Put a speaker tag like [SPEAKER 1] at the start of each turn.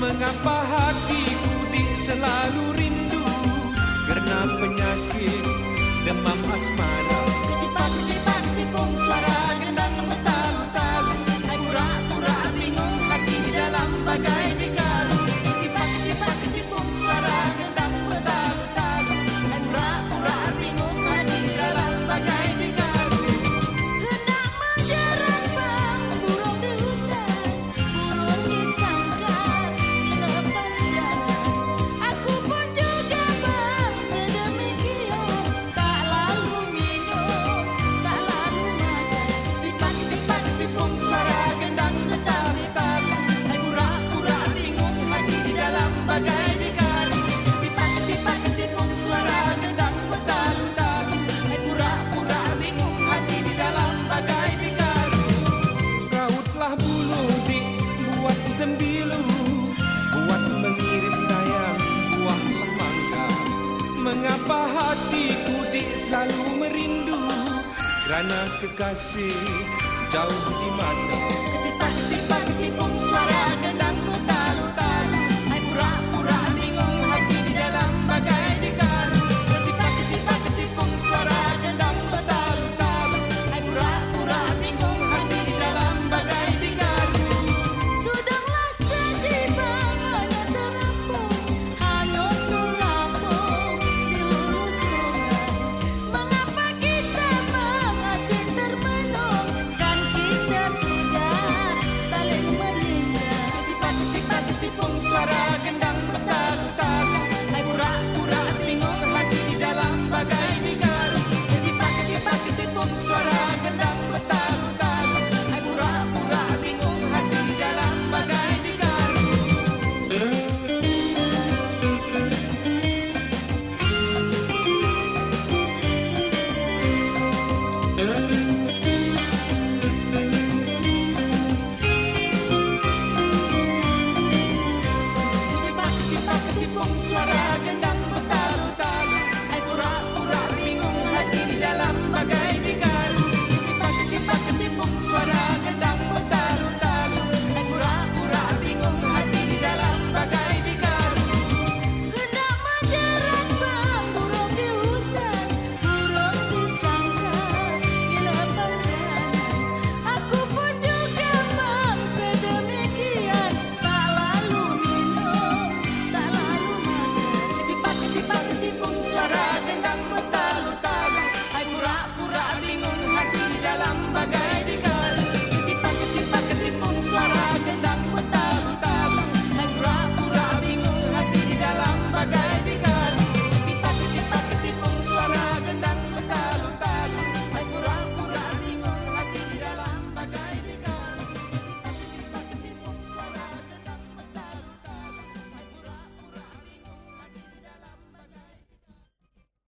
[SPEAKER 1] Mengapa hatiku di selalu rindu? Karena penyakit demam asmara.
[SPEAKER 2] Ketipan, ketipan, tipung suara gendang metalu-talu Kura-kura bingung hati di dalam bagai.
[SPEAKER 1] Kerana kekasih jauh di mana
[SPEAKER 2] Ketika